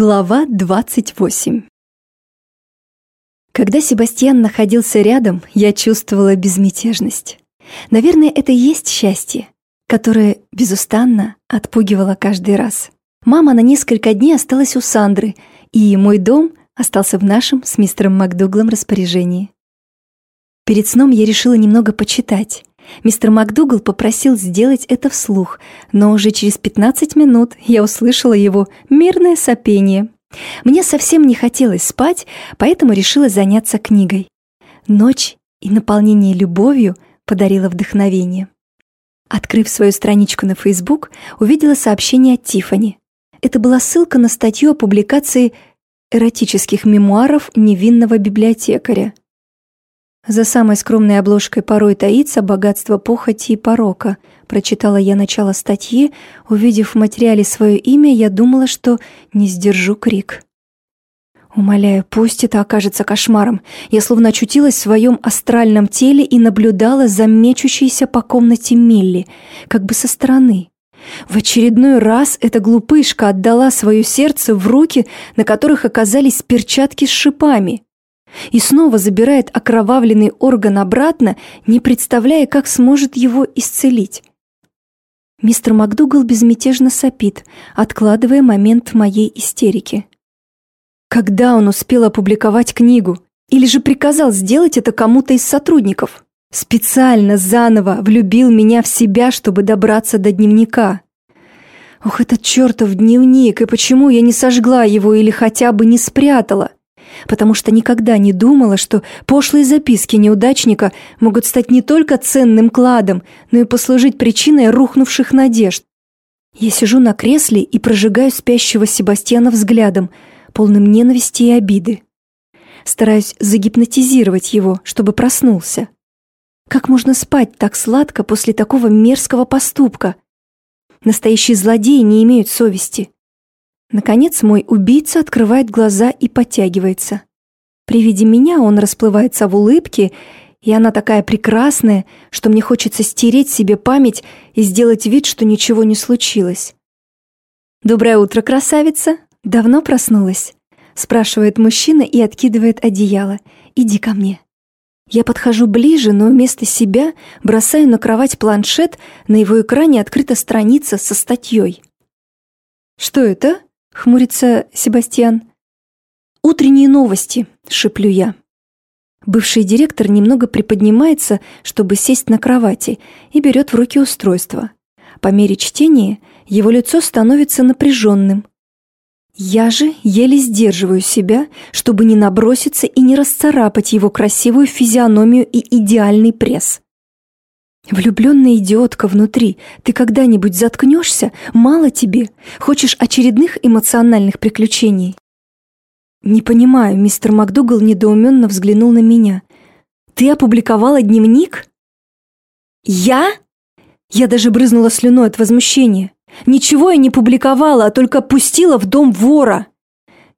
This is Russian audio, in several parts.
Глава 28 Когда Себастьян находился рядом, я чувствовала безмятежность. Наверное, это и есть счастье, которое безустанно отпугивало каждый раз. Мама на несколько дней осталась у Сандры, и мой дом остался в нашем с мистером МакДуглом распоряжении. Перед сном я решила немного почитать. Мистер МакДугал попросил сделать это вслух, но уже через 15 минут я услышала его мирное сопение. Мне совсем не хотелось спать, поэтому решила заняться книгой. Ночь и наполнение любовью подарила вдохновение. Открыв свою страничку на Facebook, увидела сообщение от Тифани. Это была ссылка на статью о публикации эротических мемуаров невинного библиотекаря. За самой скромной обложкой порой таится богатство похоти и порока. Прочитала я начало статьи, увидев в материале свое имя, я думала, что не сдержу крик. Умоляю, пусть это окажется кошмаром. Я словно очутилась в своем астральном теле и наблюдала за мечущейся по комнате Милли, как бы со стороны. В очередной раз эта глупышка отдала свое сердце в руки, на которых оказались перчатки с шипами и снова забирает окровавленный орган обратно, не представляя, как сможет его исцелить. Мистер МакДугал безмятежно сопит, откладывая момент моей истерики. Когда он успел опубликовать книгу? Или же приказал сделать это кому-то из сотрудников? Специально заново влюбил меня в себя, чтобы добраться до дневника. Ох, этот чертов дневник, и почему я не сожгла его или хотя бы не спрятала? Потому что никогда не думала, что пошлые записки неудачника могут стать не только ценным кладом, но и послужить причиной рухнувших надежд. Я сижу на кресле и прожигаю спящего Себастьяна взглядом, полным ненависти и обиды. Стараюсь загипнотизировать его, чтобы проснулся. Как можно спать так сладко после такого мерзкого поступка? Настоящие злодеи не имеют совести. Наконец мой убийца открывает глаза и подтягивается. При виде меня он расплывается в улыбке, и она такая прекрасная, что мне хочется стереть себе память и сделать вид, что ничего не случилось. «Доброе утро, красавица! Давно проснулась?» спрашивает мужчина и откидывает одеяло. «Иди ко мне». Я подхожу ближе, но вместо себя бросаю на кровать планшет, на его экране открыта страница со статьей. «Что это?» — хмурится Себастьян. «Утренние новости», — шеплю я. Бывший директор немного приподнимается, чтобы сесть на кровати, и берет в руки устройство. По мере чтения его лицо становится напряженным. Я же еле сдерживаю себя, чтобы не наброситься и не расцарапать его красивую физиономию и идеальный пресс. Влюбленная идиотка внутри, ты когда-нибудь заткнешься? Мало тебе? Хочешь очередных эмоциональных приключений? Не понимаю, мистер МакДугал недоуменно взглянул на меня. Ты опубликовала дневник? Я? Я даже брызнула слюной от возмущения. Ничего я не публиковала, а только пустила в дом вора.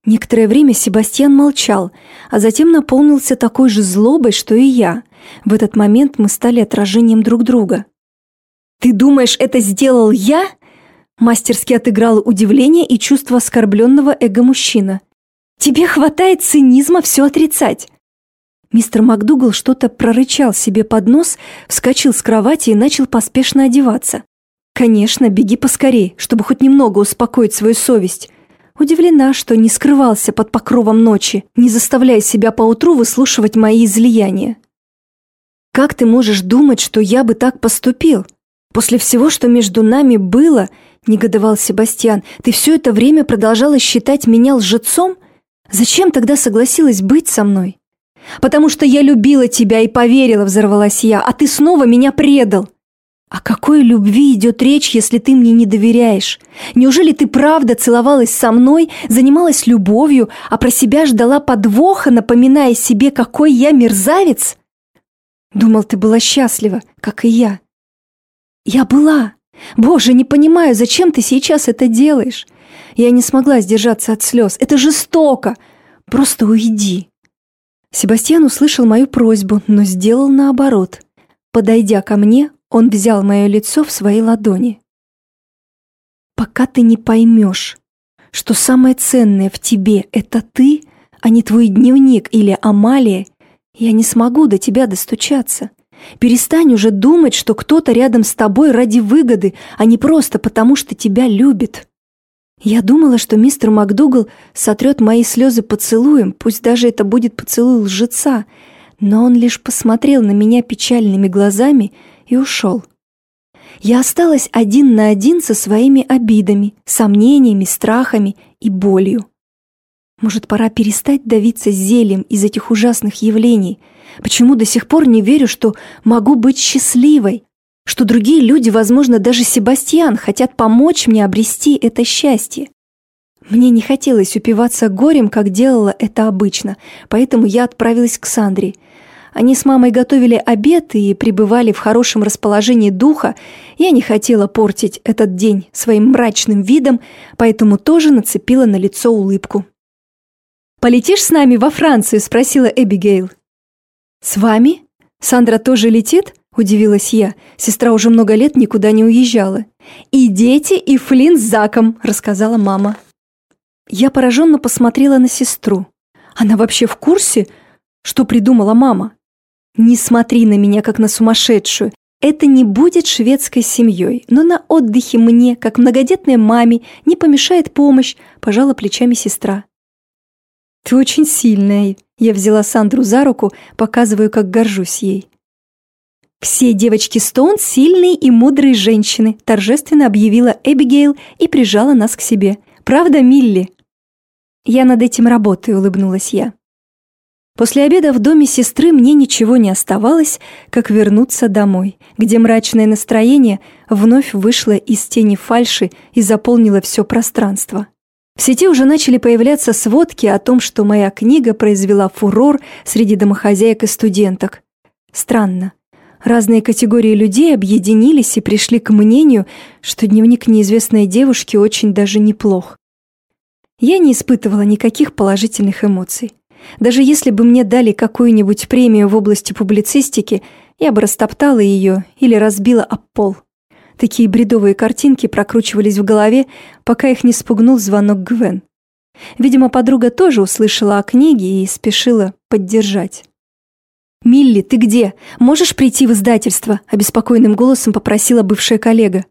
Некоторое время Себастьян молчал, а затем наполнился такой же злобой, что и я – в этот момент мы стали отражением друг друга. «Ты думаешь, это сделал я?» Мастерски отыграл удивление и чувство оскорбленного эго-мужчина. «Тебе хватает цинизма все отрицать!» Мистер МакДугал что-то прорычал себе под нос, вскочил с кровати и начал поспешно одеваться. «Конечно, беги поскорей, чтобы хоть немного успокоить свою совесть». Удивлена, что не скрывался под покровом ночи, не заставляя себя поутру выслушивать мои излияния. Как ты можешь думать, что я бы так поступил? После всего, что между нами было, негодовал Себастьян, ты все это время продолжала считать меня лжецом? Зачем тогда согласилась быть со мной? Потому что я любила тебя и поверила, взорвалась я, а ты снова меня предал. О какой любви идет речь, если ты мне не доверяешь? Неужели ты правда целовалась со мной, занималась любовью, а про себя ждала подвоха, напоминая себе, какой я мерзавец? Думал, ты была счастлива, как и я. Я была. Боже, не понимаю, зачем ты сейчас это делаешь? Я не смогла сдержаться от слез. Это жестоко. Просто уйди. Себастьян услышал мою просьбу, но сделал наоборот. Подойдя ко мне, он взял мое лицо в свои ладони. «Пока ты не поймешь, что самое ценное в тебе — это ты, а не твой дневник или Амалия, я не смогу до тебя достучаться. Перестань уже думать, что кто-то рядом с тобой ради выгоды, а не просто потому, что тебя любит. Я думала, что мистер МакДугал сотрет мои слезы поцелуем, пусть даже это будет поцелуй лжеца, но он лишь посмотрел на меня печальными глазами и ушел. Я осталась один на один со своими обидами, сомнениями, страхами и болью. Может, пора перестать давиться зельем из этих ужасных явлений? Почему до сих пор не верю, что могу быть счастливой? Что другие люди, возможно, даже Себастьян, хотят помочь мне обрести это счастье? Мне не хотелось упиваться горем, как делала это обычно, поэтому я отправилась к Сандре. Они с мамой готовили обед и пребывали в хорошем расположении духа. Я не хотела портить этот день своим мрачным видом, поэтому тоже нацепила на лицо улыбку. «Полетишь с нами во Францию?» – спросила Эбигейл. «С вами? Сандра тоже летит?» – удивилась я. Сестра уже много лет никуда не уезжала. «И дети, и Флинн с Заком», – рассказала мама. Я пораженно посмотрела на сестру. Она вообще в курсе, что придумала мама? Не смотри на меня, как на сумасшедшую. Это не будет шведской семьей, но на отдыхе мне, как многодетной маме, не помешает помощь, пожала плечами сестра. «Ты очень сильная», — я взяла Сандру за руку, показываю, как горжусь ей. «Все девочки Стоун сильные и мудрые женщины», — торжественно объявила Эбигейл и прижала нас к себе. «Правда, Милли?» «Я над этим работаю», — улыбнулась я. После обеда в доме сестры мне ничего не оставалось, как вернуться домой, где мрачное настроение вновь вышло из тени фальши и заполнило все пространство. В сети уже начали появляться сводки о том, что моя книга произвела фурор среди домохозяек и студенток. Странно. Разные категории людей объединились и пришли к мнению, что дневник неизвестной девушки очень даже неплох. Я не испытывала никаких положительных эмоций. Даже если бы мне дали какую-нибудь премию в области публицистики, я бы растоптала ее или разбила об пол. Такие бредовые картинки прокручивались в голове, пока их не спугнул звонок Гвен. Видимо, подруга тоже услышала о книге и спешила поддержать. «Милли, ты где? Можешь прийти в издательство?» – обеспокоенным голосом попросила бывшая коллега.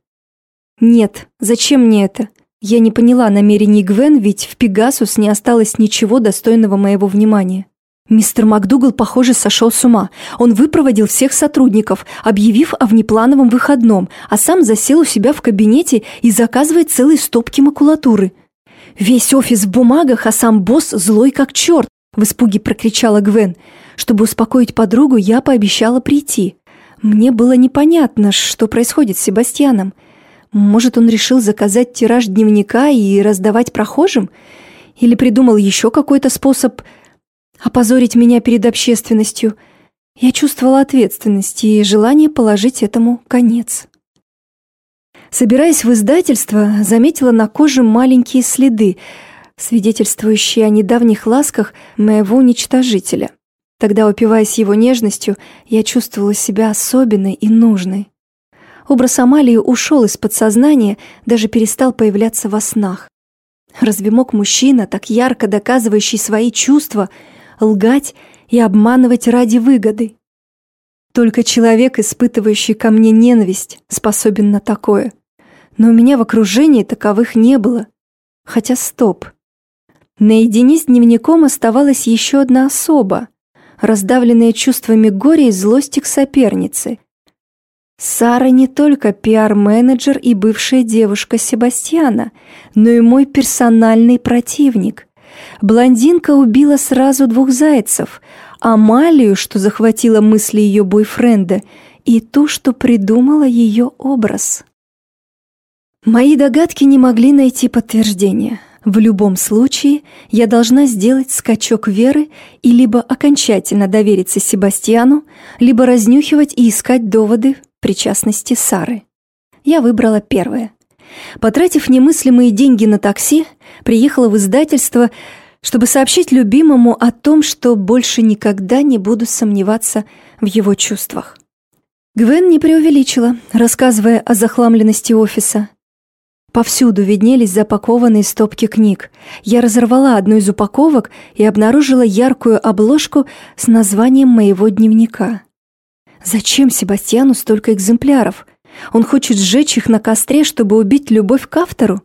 «Нет, зачем мне это? Я не поняла намерений Гвен, ведь в Пегасус не осталось ничего достойного моего внимания. Мистер МакДугал, похоже, сошел с ума. Он выпроводил всех сотрудников, объявив о внеплановом выходном, а сам засел у себя в кабинете и заказывает целые стопки макулатуры. «Весь офис в бумагах, а сам босс злой как черт!» в испуге прокричала Гвен. Чтобы успокоить подругу, я пообещала прийти. Мне было непонятно, что происходит с Себастьяном. Может, он решил заказать тираж дневника и раздавать прохожим? Или придумал еще какой-то способ опозорить меня перед общественностью. Я чувствовала ответственность и желание положить этому конец. Собираясь в издательство, заметила на коже маленькие следы, свидетельствующие о недавних ласках моего уничтожителя. Тогда, упиваясь его нежностью, я чувствовала себя особенной и нужной. Образ Амалии ушел из подсознания, даже перестал появляться во снах. Разве мог мужчина, так ярко доказывающий свои чувства, лгать и обманывать ради выгоды. Только человек, испытывающий ко мне ненависть, способен на такое. Но у меня в окружении таковых не было. Хотя стоп. Наедине с дневником оставалась еще одна особа, раздавленная чувствами горя и злости к сопернице. Сара не только пиар-менеджер и бывшая девушка Себастьяна, но и мой персональный противник. Блондинка убила сразу двух зайцев, Амалию, что захватила мысли ее бойфренда, и ту, что придумала ее образ. Мои догадки не могли найти подтверждения. В любом случае, я должна сделать скачок веры и либо окончательно довериться Себастьяну, либо разнюхивать и искать доводы причастности Сары. Я выбрала первое. Потратив немыслимые деньги на такси, приехала в издательство, чтобы сообщить любимому о том, что больше никогда не буду сомневаться в его чувствах. Гвен не преувеличила, рассказывая о захламленности офиса. Повсюду виднелись запакованные стопки книг. Я разорвала одну из упаковок и обнаружила яркую обложку с названием моего дневника. Зачем Себастьяну столько экземпляров? Он хочет сжечь их на костре, чтобы убить любовь к автору?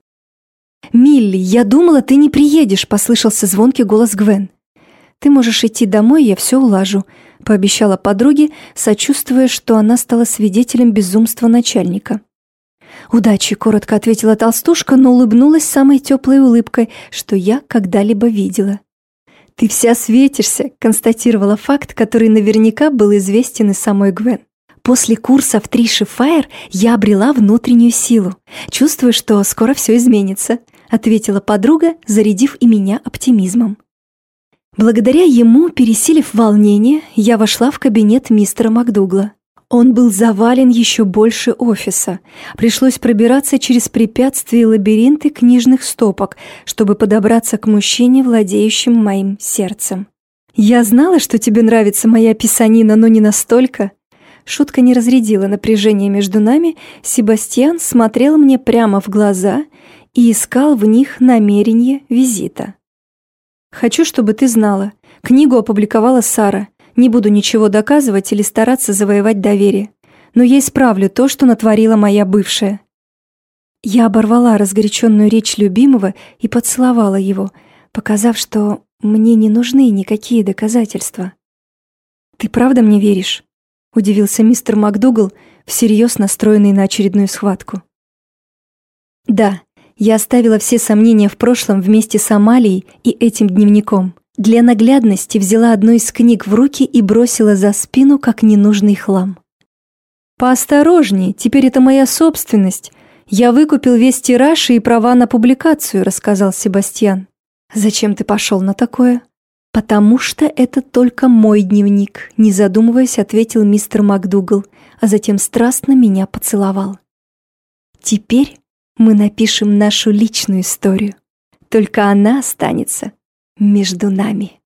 «Милли, я думала, ты не приедешь», — послышался звонкий голос Гвен. «Ты можешь идти домой, я все улажу», — пообещала подруге, сочувствуя, что она стала свидетелем безумства начальника. «Удачи», — коротко ответила толстушка, но улыбнулась самой теплой улыбкой, что я когда-либо видела. «Ты вся светишься», — констатировала факт, который наверняка был известен и самой Гвен. После курса в Триши Файер я обрела внутреннюю силу. Чувствую, что скоро все изменится, ответила подруга, зарядив и меня оптимизмом. Благодаря ему, пересилив волнение, я вошла в кабинет мистера Макдугла. Он был завален еще больше офиса. Пришлось пробираться через препятствия и лабиринты книжных стопок, чтобы подобраться к мужчине, владеющему моим сердцем. «Я знала, что тебе нравится моя писанина, но не настолько». Шутка не разрядила напряжение между нами, Себастьян смотрел мне прямо в глаза и искал в них намерение визита. «Хочу, чтобы ты знала. Книгу опубликовала Сара. Не буду ничего доказывать или стараться завоевать доверие. Но я исправлю то, что натворила моя бывшая. Я оборвала разгоряченную речь любимого и поцеловала его, показав, что мне не нужны никакие доказательства. «Ты правда мне веришь?» — удивился мистер МакДугал, всерьез настроенный на очередную схватку. «Да, я оставила все сомнения в прошлом вместе с Амалией и этим дневником. Для наглядности взяла одну из книг в руки и бросила за спину, как ненужный хлам. «Поосторожней, теперь это моя собственность. Я выкупил весь тираж и права на публикацию», — рассказал Себастьян. «Зачем ты пошел на такое?» «Потому что это только мой дневник», — не задумываясь, ответил мистер МакДугал, а затем страстно меня поцеловал. «Теперь мы напишем нашу личную историю. Только она останется между нами.